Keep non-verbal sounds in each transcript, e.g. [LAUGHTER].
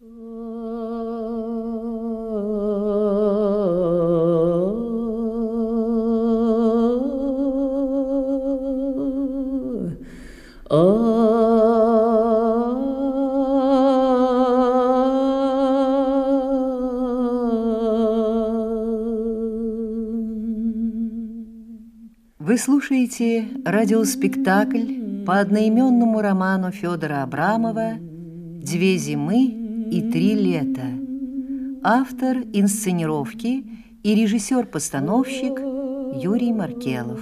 Вы слушаете радиоспектакль по одноименному роману Федора Абрамова «Две зимы и три лета». Автор инсценировки и режиссер-постановщик Юрий Маркелов.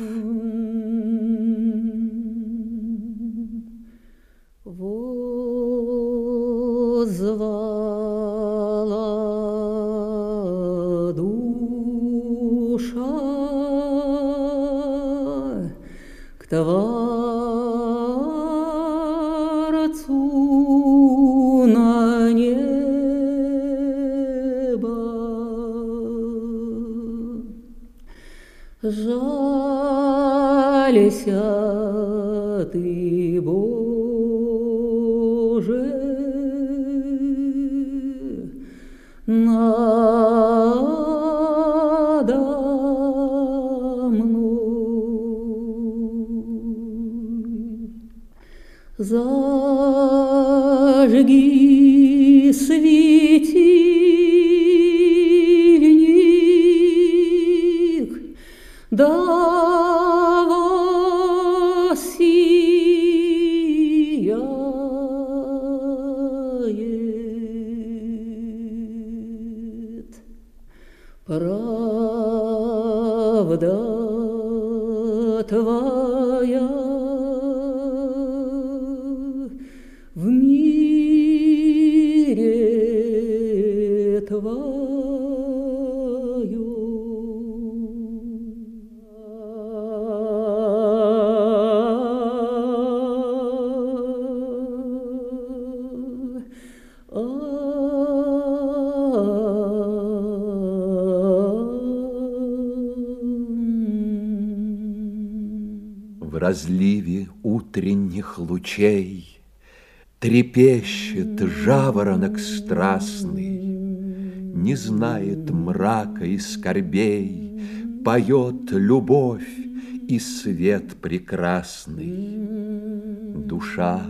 Возвала душа к Творцу Ты, Боже, надо мной. Зажги правда твоя в мире твою. Лучей Трепещет жаворонок страстный, Не знает мрака и скорбей, Поет любовь и свет прекрасный. Душа,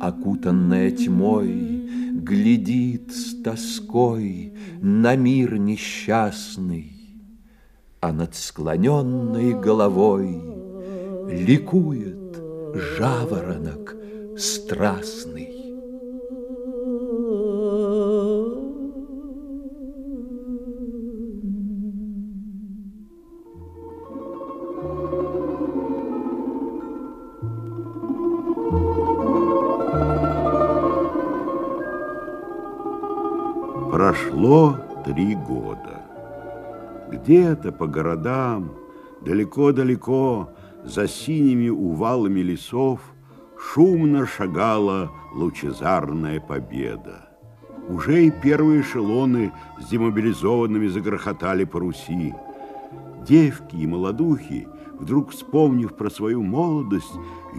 окутанная тьмой, Глядит с тоской на мир несчастный, А над склоненной головой Ликует жаворонок страстный. Прошло три года. Где-то по городам, далеко-далеко, за синими увалами лесов, шумно шагала лучезарная победа. Уже и первые эшелоны с демобилизованными загрохотали по Руси. Девки и молодухи, вдруг вспомнив про свою молодость,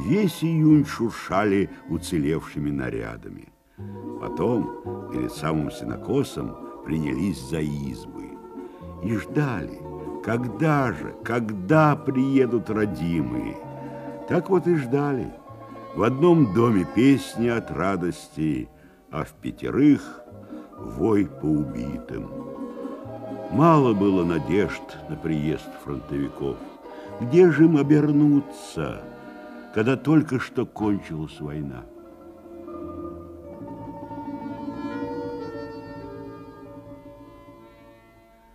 весь июнь шуршали уцелевшими нарядами. Потом, перед самым сенокосом, принялись за избы и ждали, когда же, когда приедут родимые. Так вот и ждали. В одном доме песни от радости, а в пятерых вой по убитым. Мало было надежд на приезд фронтовиков. Где же им обернуться, когда только что кончилась война?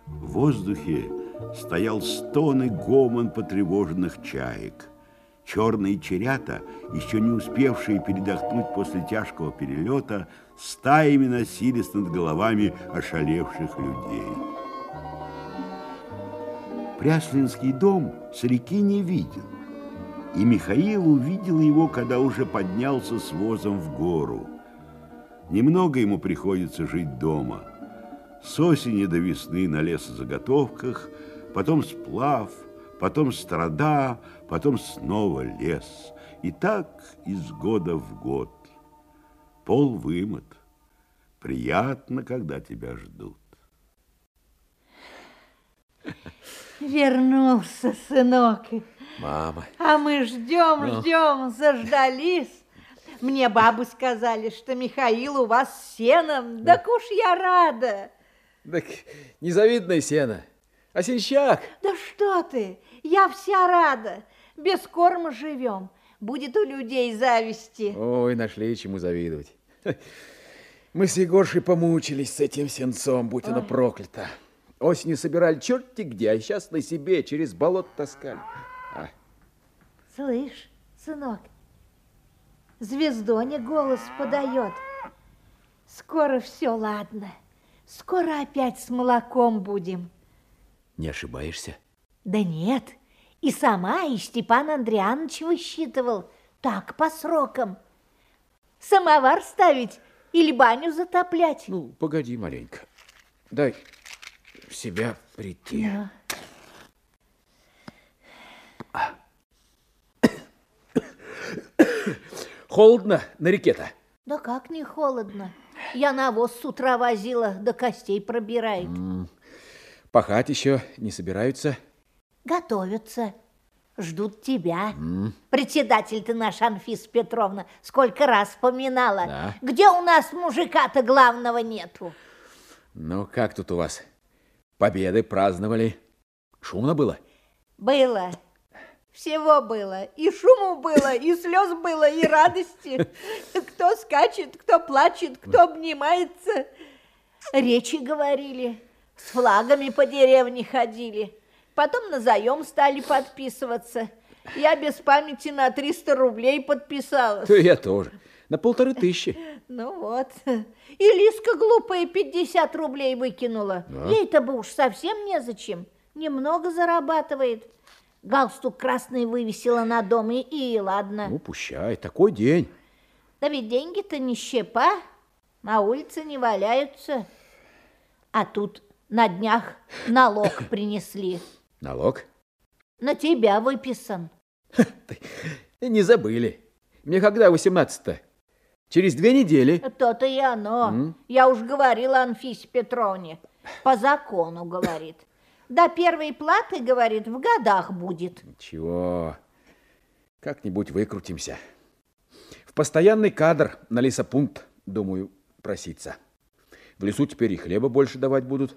В воздухе стоял стон и гомон потревоженных чаек. Черные черята, еще не успевшие передохнуть после тяжкого перелета, стаями носились над головами ошалевших людей. Пряслинский дом с реки не виден, и Михаил увидел его, когда уже поднялся с возом в гору. Немного ему приходится жить дома. С осени до весны на лесозаготовках, потом сплав, потом страда, потом снова лес. И так из года в год. Пол вымыт, Приятно, когда тебя ждут. Вернулся, сынок. Мама. А мы ждем, Ну. ждем, заждались. Мне бабы сказали, что Михаил у вас с сеном. Так уж я рада. Так незавидное сено. А сенщак? Да что ты, я вся рада. Без корма живем. Будет у людей зависти. Ой, нашли чему завидовать. Мы с Егоршей помучились с этим сенцом, будь оно проклято. Осенью собирали черти где, а сейчас на себе через болото таскали. А, Слышь, сынок, звездоня голос подает. Скоро все ладно. Скоро опять с молоком будем. Не ошибаешься? Да нет, и сама, и Степан Андрианович высчитывал. Так, по срокам. Самовар ставить или баню затоплять? Ну, погоди маленько. Дай в себя прийти. Да. Холодно на реке-то. Да как не холодно. Я навоз с утра возила, до костей пробирает. Пахать еще не собираются. Готовятся. Ждут тебя. Председатель ты наш, Анфиса Петровна, сколько раз поминала. Да. Где у нас мужика-то главного нету? Ну, как тут у вас? Победы праздновали. Шумно было? Было. Всего было. И шуму было, и слез было, и радости. Кто скачет, кто плачет, кто обнимается. Речи говорили. С флагами по деревне ходили. Потом на заем стали подписываться. Я без памяти на 300 рублей подписалась. Да я тоже. На полторы тысячи. Ну вот. И Лиска глупая 50 рублей выкинула. Ей-то бы уж совсем незачем. Немного зарабатывает. Галстук красный вывесила на дом, и, и ладно. Ну, пущай, такой день. Да ведь деньги-то не щепа, на улице не валяются. А тут на днях налог [COUGHS] принесли. Налог? На тебя выписан. Не забыли. Мне когда 18-то? Через две недели. То-то и оно. Я уж говорила Анфисе Петровне. По закону, говорит. До первой платы, говорит, в годах будет. Чего? Как-нибудь выкрутимся. В постоянный кадр на лесопункт, думаю, проситься. В лесу теперь и хлеба больше давать будут.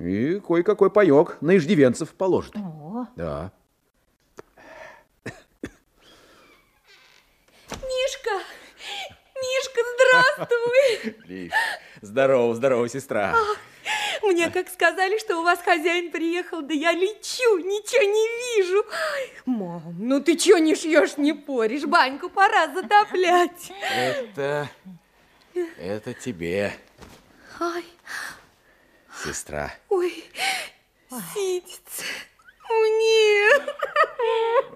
И кое-какой паек на иждивенцев положат. О, Да. Мишка! Мишка, здравствуй! Здорово, здорово, сестра. Мне как сказали, что у вас хозяин приехал, да я лечу, ничего не вижу. Ай, Мам, ну ты чё не шьешь, не поришь? Баньку пора затоплять. Это... Это тебе, Ай, сестра. ой, сидится мне.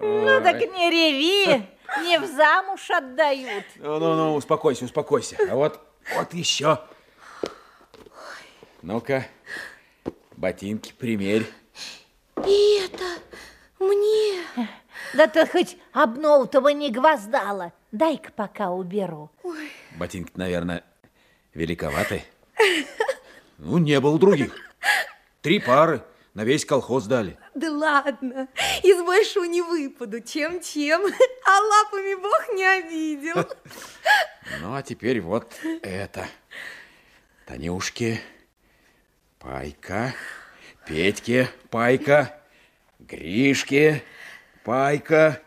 ну так не реви, не в замуж отдают. Ну-ну-ну, успокойся, успокойся. А вот, вот еще. Ну-ка, ботинки примерь. И это мне. Да ты хоть обнову-то не гвоздала. Дай-ка пока уберу. Ботинки, наверное, великоваты. [LAUGHS] Ну, не было других. Три пары на весь колхоз дали. Да ладно, из большого не выпаду, чем-чем, [LAUGHS] а лапами Бог не обидел. [LAUGHS] Ну, а теперь вот это. Танюшке, Пайка, Петьке, Пайка, Гришке, Пайка,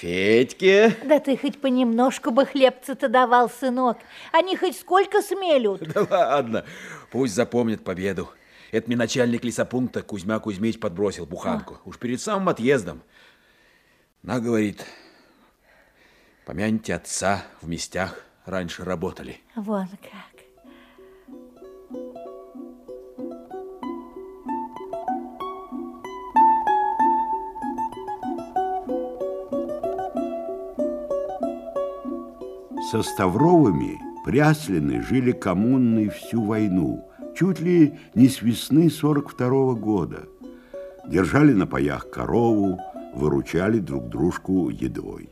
Федьке. Да ты хоть понемножку бы хлебца-то давал, сынок. Они хоть сколько смелют. [LAUGHS] Да ладно, пусть запомнят победу. Это мне начальник лесопункта Кузьма Кузьмич подбросил буханку. Уж перед самым отъездом. На, говорит, помяните отца в местях раньше работали. Вон как. Со Ставровыми Пряслины жили коммунной всю войну, чуть ли не с весны 42 -го года. Держали на паях корову, выручали друг дружку едой.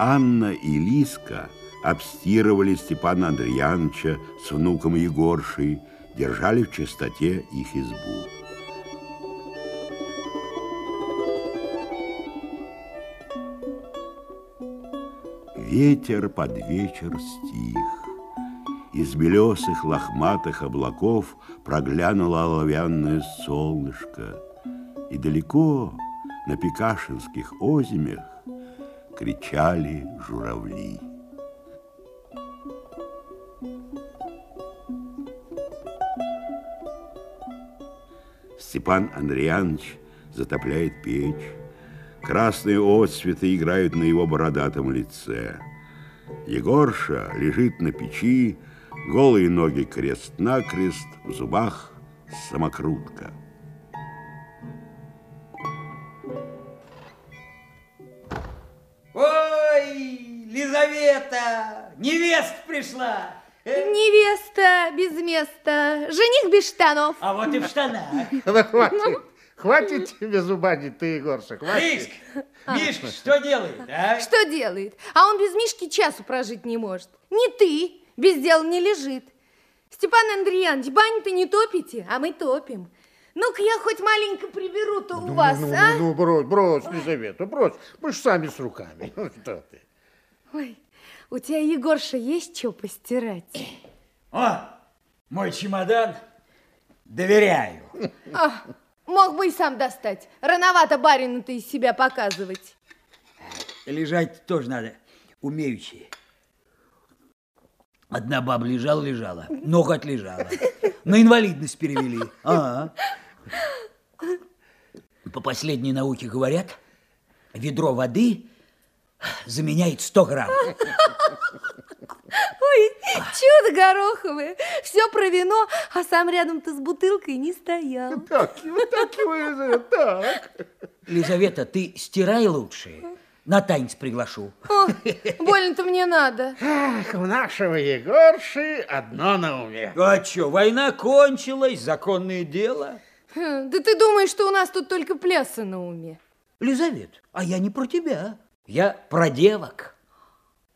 Анна и Лиска обстирывали Степана Андреяновича с внуком Егоршей, держали в чистоте их избу. Ветер под вечер стих. Из белесых лохматых облаков проглянуло оловянное солнышко, и далеко на Пикашинских озимях кричали журавли. Степан Андреянович затопляет печь. Красные отцветы играют на его бородатом лице. Егорша лежит на печи, голые ноги крест-накрест, в зубах самокрутка. Ой, Лизавета, невеста пришла. Невеста без места, жених без штанов. А вот и в штанах. [LAUGHS] Да хватит, хватит тебе зубанить, ты, Егорша, хватит. Мишка, Мишка, что делает, а? Что делает? А он без Мишки часу прожить не может. Не ты, без дела не лежит. Степан Андреянович, баню-то не топите, а мы топим. Ну-ка я хоть маленько приберу-то у вас, ну, а? ну, ну, брось, брось, Лизавета, брось. Мы ж сами с руками. [LAUGHS] Ну, что ты? Ой, у тебя, Егорша, есть что постирать? О, мой чемодан, доверяю. А, мог бы и сам достать. Рановато барину-то из себя показывать. Лежать тоже надо умеючи. Одна баба лежала-лежала, ногу отлежала. На инвалидность перевели. Ага. По последней науке говорят, ведро воды заменяет 100 грамм. Ой, чудо гороховое. Все про вино, а сам рядом-то с бутылкой не стоял. Так, вот так его, Елизавета, так. Лизавета, ты стирай лучше. На танец приглашу. О, больно-то мне надо. Ах, у нашего Егорши одно на уме. А что, война кончилась, законное дело. Хм, Да ты думаешь, что у нас тут только плясы на уме? Лизавет, а я не про тебя. Я про девок.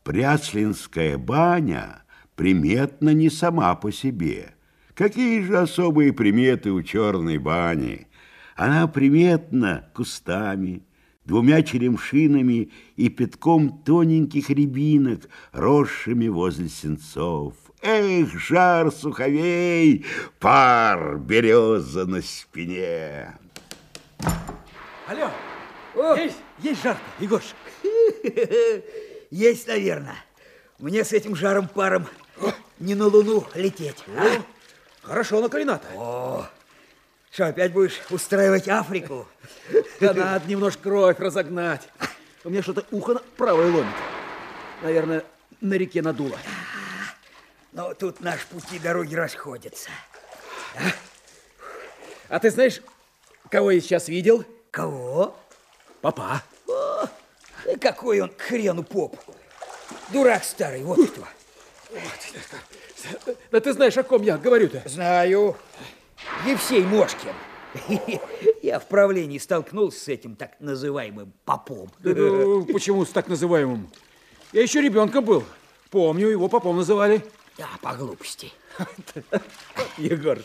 Пряслинская баня приметна не сама по себе. Какие же особые приметы у черной бани? Она приметна кустами, двумя черемшинами и пятком тоненьких рябинок, росшими возле сенцов. Эх, жар суховей, пар береза на спине. Алло, есть, есть жар Егош? [LAUGHS] Есть, наверное. Мне с этим жаром-паром не на луну лететь. а? Хорошо наколено-то. Что, опять будешь устраивать Африку? Да надо немножко кровь разогнать. У меня что-то ухо на- правое ломит. Наверное, на реке надуло. Но тут наши пути дороги расходятся. А ты знаешь, кого я сейчас видел? Кого? Папа. О, какой он к хрену поп. Дурак старый, вот кто. Да ты знаешь, о ком я говорю-то? Знаю. Евсей Мошкин. [LAUGHS] Я в правлении столкнулся с этим так называемым попом. Ну, Почему с так называемым? Я еще ребенком был. Помню, его попом называли. Да, по глупости. [LAUGHS] Егор.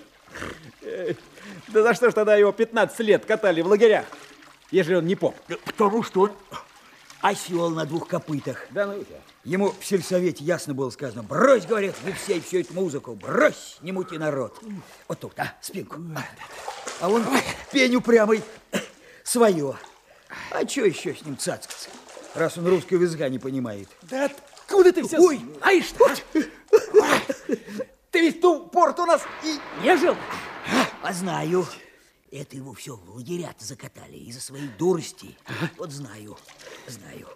э, Да за что ж тогда его 15 лет катали в лагерях, ежели он не поп? Потому что он осел на двух копытах. Да ну тебя. Ему в сельсовете ясно было сказано, брось, говорят, Евсей, всю эту музыку, брось, не мути народ. Вот тут, а, спинку. А он пень упрямый, свое. А что еще с ним цацкаться, раз он русского языка не понимает? Да откуда ты все Ой. знаешь? Ты ведь в ту порт у нас и не жил. А знаю. Это его все в лагеря закатали из-за своей дурости. Вот знаю, знаю.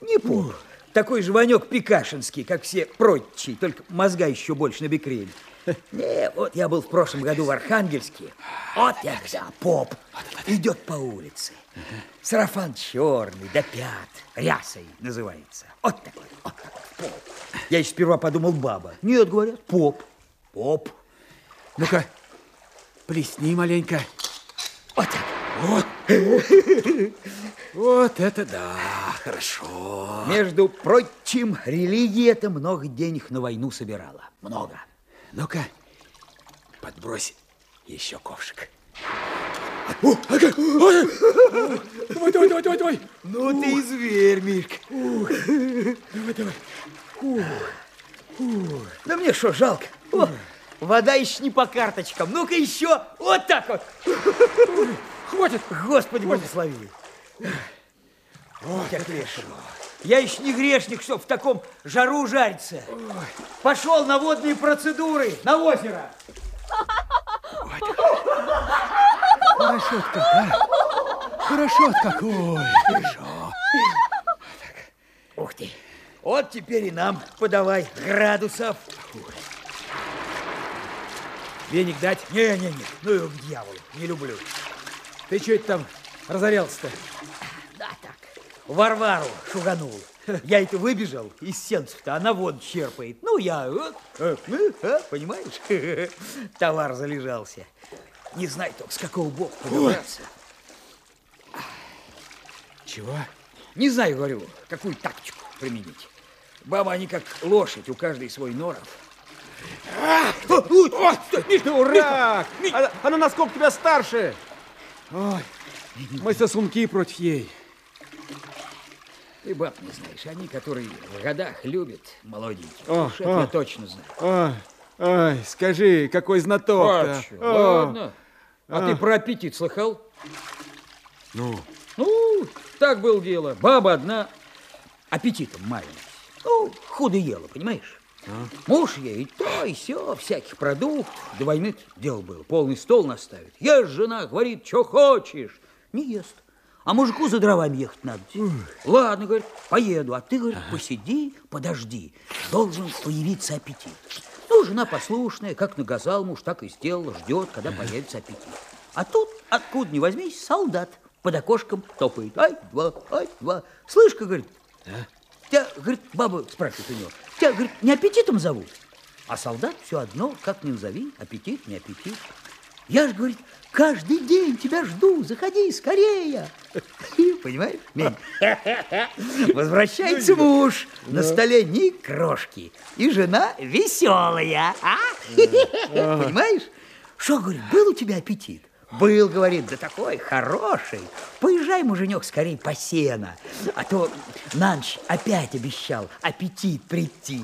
Не помню. Такой же Ванек Пикашинский, как все прочие, только мозга еще больше набекрели. [LAUGHS] Не, вот я был в прошлом году в Архангельске. Вот я вся поп. Идет по улице. Сарафан черный, до пят. Рясой называется. Вот такой, вот такой поп. Я еще сперва подумал баба. Нет, говорят, поп. Поп. Ну-ка, плесни маленько. Вот так. Вот это да, хорошо. Между прочим, религия это много денег на войну собирала. Много. Ну-ка, подбрось еще ковшик. О, ага, ой, давай, давай, давай, давай, давай. Ну ты и зверь, Мишка. Давай, давай. Да мне что, жалко? О, вода еще не по карточкам. Ну-ка еще. Вот так вот. Хватит. Господи, благослови. Вот я грешен. Я еще не грешник, чтоб в таком жару жариться. Пошел на водные процедуры, на озеро. Хорошо как, а? Хорошо какой. Хорошо. Ух ты. Вот теперь и нам подавай градусов. Веник дать? Не-не-не, ну его к дьяволу, не люблю. Ты что это там разорялся-то? Да так, Варвару шуганул. Я это выбежал из сенцев-то, она вон черпает. Ну, я, вот, э, э, э, понимаешь, [LAUGHS] товар залежался. Не знаю только, с какого боку подобраться. Чего? Не знаю, говорю, какую тактику применить. Баба, они как лошадь, у каждой свой норов. Дурак! Она, она насколько тебя старше? Ой, мы сосунки против ей. Ты баб не знаешь, они, которые в годах любят молоденьких. О, Уж о. я точно знаю. Ой, ой, скажи, какой знаток-то? А, чё, О, ладно. А, ты про аппетит слыхал? Ну, Ну, так было дело. Баба одна аппетитом маялась. Ну, худо ела, понимаешь? Муж ей то, и все, всяких продуктов. До войны дело было. Полный стол наставит. Ешь, жена, говорит, что хочешь. Не ест. А мужику за дровами ехать надо. Ладно, говорит, поеду. А ты, говорит, посиди, подожди. Должен появиться аппетит. Ну, жена послушная, как наказал муж, так и сделала. Ждет, когда появится аппетит. А тут, откуда ни возьмись, солдат под окошком топает. Ай, два, ай, два. Слышь-ка, говорит, тебя, говорит, баба спрашивает у него, тебя, говорит, не аппетитом зовут? А солдат все одно, как ни назови, аппетит, не аппетит. Я ж, говорит, каждый день тебя жду, заходи скорее. [LAUGHS] Понимаешь, Мень? [LAUGHS] Возвращается муж, на столе ни крошки, и жена веселая. а? [LAUGHS] Понимаешь? Что, говорит, был у тебя аппетит? Был, говорит, да такой хороший. Поезжай, муженек, скорее по сено. А то на ночь опять обещал аппетит прийти.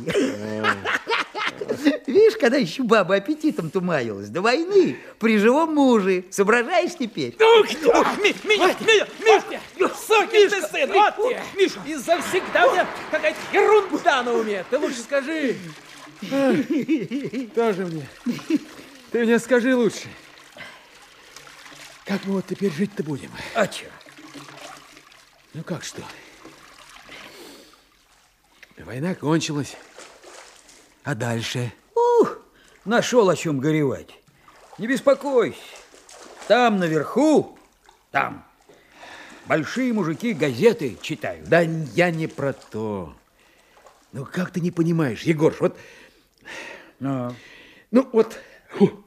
Видишь, когда еще баба аппетитом тумаялась, до войны, при живом муже. Соображаешь теперь? Меня, меня, Мишка! Сукин ты сын! Вот тебе! Миша! Из-за всегда у меня какая-то ерунда на уме! Ты лучше скажи! тоже мне. Ты мне скажи лучше. Как мы вот теперь жить-то будем? А че? Ну как что? Война кончилась. А дальше? Ух, нашел о чем горевать. Не беспокойся. Там наверху, там, большие мужики газеты читают. Да я не про то. Ну как ты не понимаешь, Егорш, вот... А, Ну вот... фу.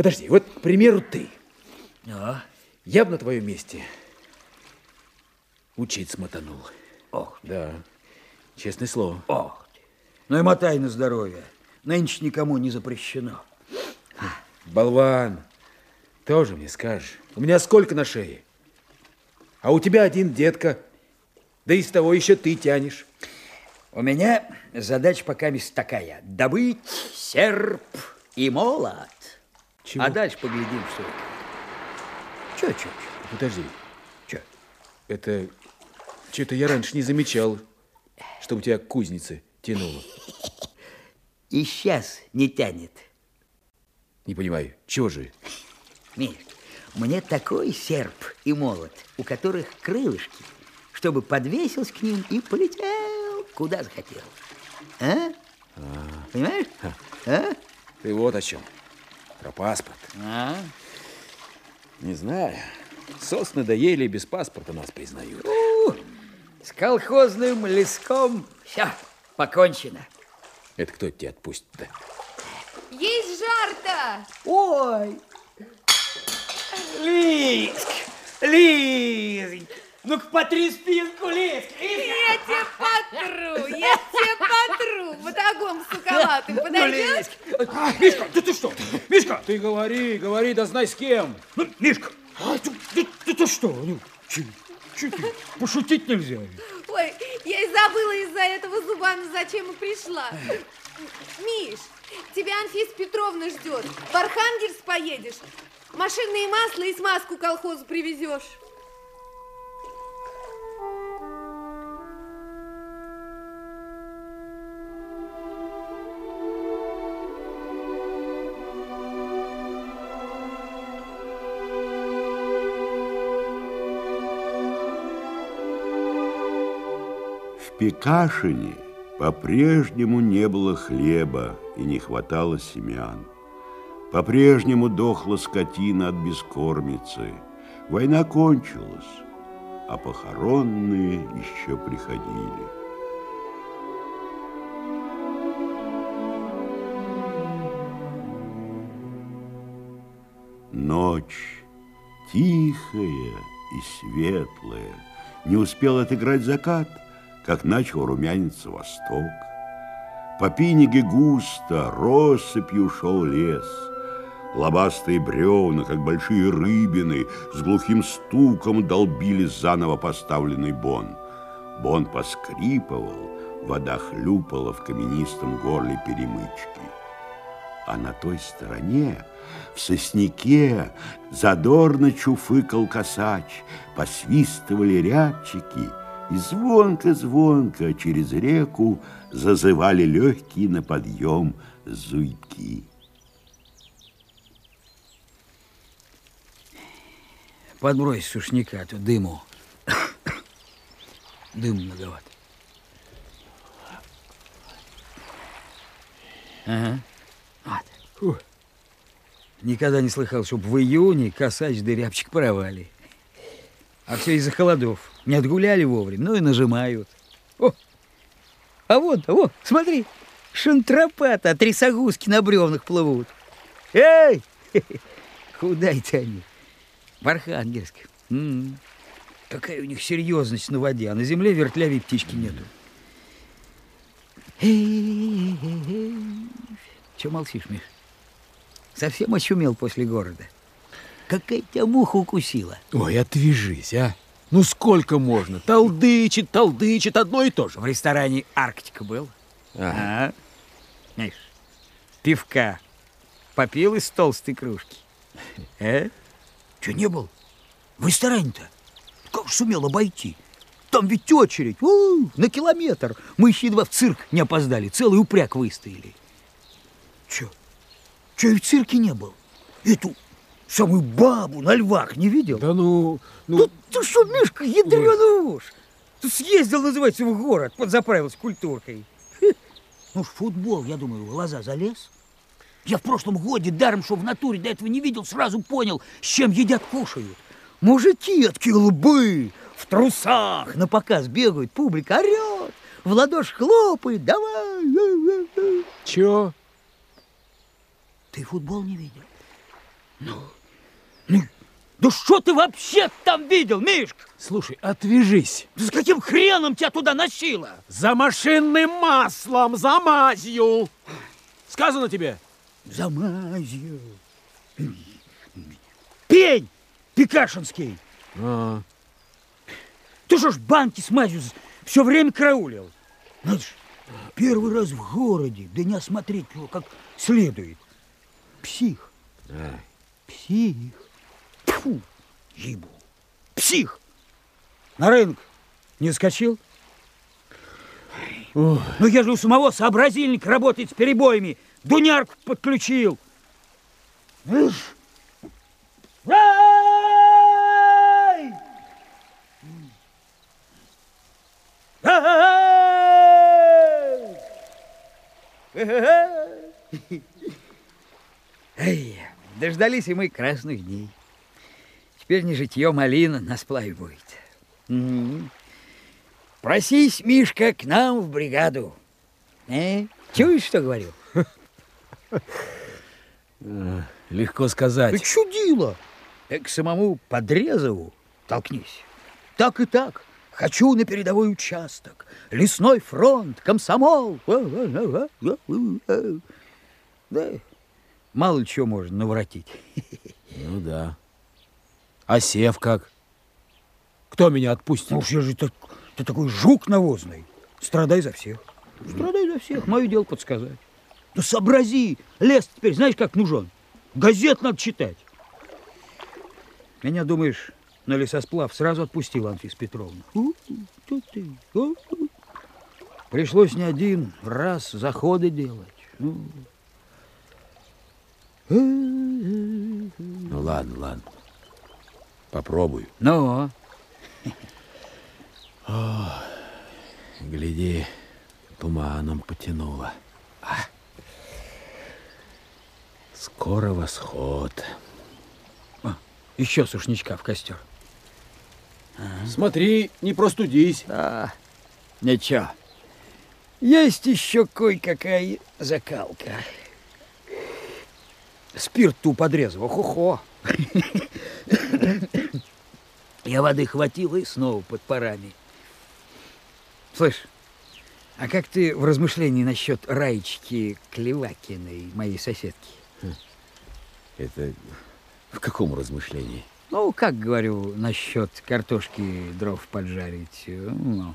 Подожди, вот, к примеру, ты. а, Я бы на твоем месте учить смотанул. ох, Да, честное слово. ох ты. Ну и мотай на здоровье. Нынче никому не запрещено. Болван, тоже мне скажешь. У меня сколько на шее? А у тебя один детка. Да и с того еще ты тянешь. У меня задача пока такая. Добыть серп и молот. Чего? А дальше поглядим, что это. Че, че, Подожди, че? это... Что-то я раньше не замечал, чтобы тебя к кузнице тянуло. [LAUGHS] И сейчас не тянет. Не понимаю, чего же? Миш, мне такой серп и молот, у которых крылышки, чтобы подвесился к ним и полетел, куда захотел. А? Понимаешь? А? Ты вот о чем. Про паспорт. А? Не знаю. Сос надоели и без паспорта нас признают. У, с колхозным леском все, покончено. Это кто тебя отпустит-то? Есть жар-то! Ой, Лизк, Лизонька, ну-ка потри спинку, Лизк. Я тебя потру, я тебя потру. Батагом суковатым подойдешь? А, Мишка, да ты что? Мишка! Ты говори, говори, да знай с кем. Ну, Мишка, А, ты, ты, ты- ты что? Ну, че, че ты? Пошутить нельзя. Ой, я и забыла из-за этого Зубана, зачем и пришла. Миш, тебя Анфиса Петровна ждет. В Архангельск поедешь. Машинное масло и смазку колхозу привезешь. В Пекашине по-прежнему не было хлеба и не хватало семян. По-прежнему дохла скотина от бескормицы. Война кончилась, а похоронные еще приходили. Ночь тихая и светлая. Не успел отыграть закат, как начал румяниться восток. По пиниге густо, россыпью шел лес. Лобастые бревна, как большие рыбины, с глухим стуком долбили заново поставленный бон. Бон поскрипывал, вода хлюпала в каменистом горле перемычки. А на той стороне, в сосняке, задорно чуфыкал косач, посвистывали рябчики, и звонко-звонко через реку зазывали легкие на подъем зуйки. Подбрось сушняка, а то дыму. Дым многовато. Ага. Вот. Фу. Никогда не слыхал, чтоб в июне косач да рябчик порвали. А все из-за холодов. Не отгуляли вовремя, ну и нажимают. О! А вот, вот, смотри, шантропата, трясогузки на бревнах плывут. Эй! [LAUGHS] Куда это они? В Архангельск. М. Какая у них серьезность на воде, а на земле вертлявей птички нету. Че молчишь, Миш? Совсем очумел после города. Какая тебя муха укусила? Ой, отвяжись, а. Ну сколько можно? Толдычит, толдычит, одно и то же. В ресторане «Арктика» был? Ага. А? Миш, пивка попил из толстой кружки. Э? Че не был? В ресторане-то? Как же сумел обойти? Там ведь очередь, у, на километр. Мы еще едва в цирк не опоздали, целый упряг выстояли. Че? Че и в цирке не был? Эту самую бабу на львах не видел? Да ну, ну... Ты что, Мишка, ядреный уж. Ты съездил, называется, в город, подзаправился культуркой. Ну ж, футбол, я думаю, в глаза залез. Я в прошлом годе, даром, что в натуре до этого не видел, сразу понял, с чем едят, кушают. Мужики, такие лбы, в трусах, на показ бегают, публика орет, в ладоши хлопает, давай. Чё? Ты футбол не видел? Ну, ну, да что ты вообще там видел, Мишка? Слушай, отвяжись. Да с каким хреном тебя туда носило? За машинным маслом, за мазью. Сказано тебе? За мазью. Пень Пекашинский. А, Ты что ж банки с мазью все время караулил? Надо ж, первый раз в городе, да не осмотреть его как следует. Псих. Псих. Фу, ебу. Псих. На рынок не скочил? Ну, я же у самого сообразильник работает с перебоями. Дунярку подключил. Ишь. Эй! Эй! Эй, дождались и мы красных дней. Теперь не житье малина на сплаве будет. Просись, Мишка, к нам в бригаду. Э? Чуешь, что говорю? Легко сказать. Ты чудило. э, к самому Подрезову толкнись. Так и так. Хочу на передовой участок. Лесной фронт, комсомол. Да, мало ли чего можно наворотить. Ну да. А сев как? Кто меня отпустит? Ну уж я же так, ты такой жук навозный. Страдай за всех. Страдай за всех. Мое дело подсказать. Ну сообрази. Лес теперь знаешь, как нужен? Газет надо читать. Меня, думаешь, на лесосплав сразу отпустила Анфиса Петровна. Пришлось не один раз заходы делать. Ну, Ну ладно, ладно. Попробую. Ну, Гляди, туманом потянуло. А. Скоро восход. а, еще сушничка в костер. Смотри, не простудись. Да, ничего. Есть еще кое-какая закалка. Спирт ту подрезал, хо-хо. Я воды хватило и снова под парами. Слышь, а как ты в размышлении насчет Раечки Клевакиной, моей соседки? Это в каком размышлении? Ну, как говорю, насчет картошки дров поджарить. Ну,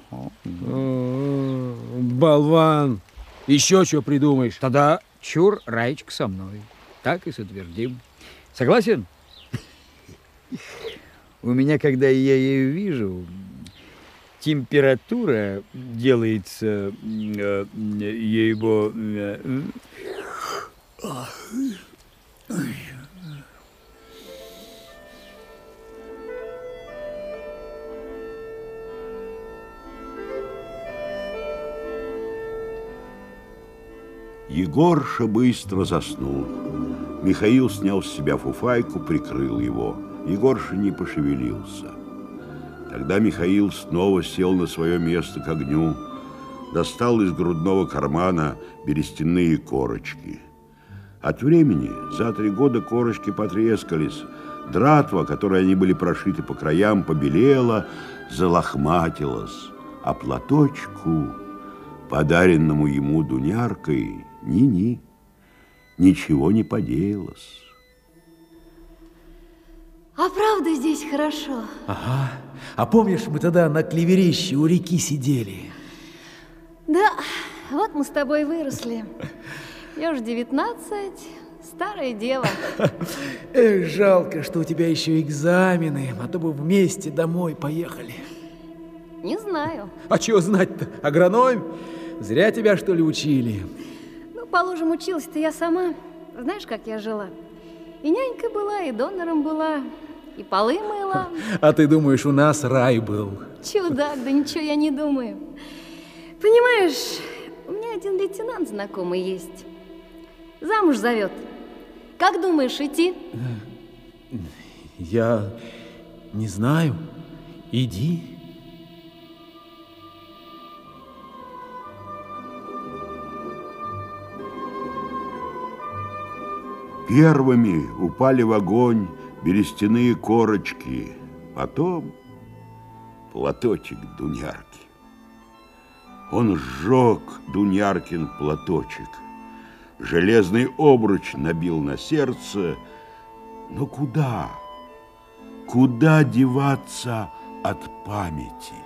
Болван! Еще что придумаешь? Тогда чур Раечка со мной. Так и сотвердим. Согласен? У меня, когда я ее вижу, температура делается, э, ей-бо... Егорша быстро заснул. Михаил снял с себя фуфайку, прикрыл его. Егорша не пошевелился. Тогда Михаил снова сел на свое место к огню, достал из грудного кармана берестяные корочки. От времени за три года корочки потрескались, дратва, которой они были прошиты по краям, побелела, залохматилась, а платочку, подаренному ему Дуняркой, ни-ни, ничего не поделалось. А правда здесь хорошо? Ага. А помнишь, мы тогда на клеверище у реки сидели? Да, вот мы с тобой выросли. [LAUGHS] Я уж 19, старая дева. Эх, жалко, что у тебя еще экзамены, а то бы вместе домой поехали. Не знаю. А чего знать-то? Агроном? Зря тебя, что ли, учили? Ну, положим, училась-то я сама. Знаешь, как я жила? И нянькой была, и донором была, и полы мыла. [LAUGHS] А ты думаешь, у нас рай был? Чудак, да ничего я не думаю. Понимаешь, у меня один лейтенант знакомый есть. Замуж зовет. Как думаешь, идти? Я не знаю. Иди. Первыми упали в огонь берестяные корочки, потом платочек Дунярки. Он сжег Дуняркин платочек. Железный обруч набил на сердце. Но куда? Куда деваться от памяти?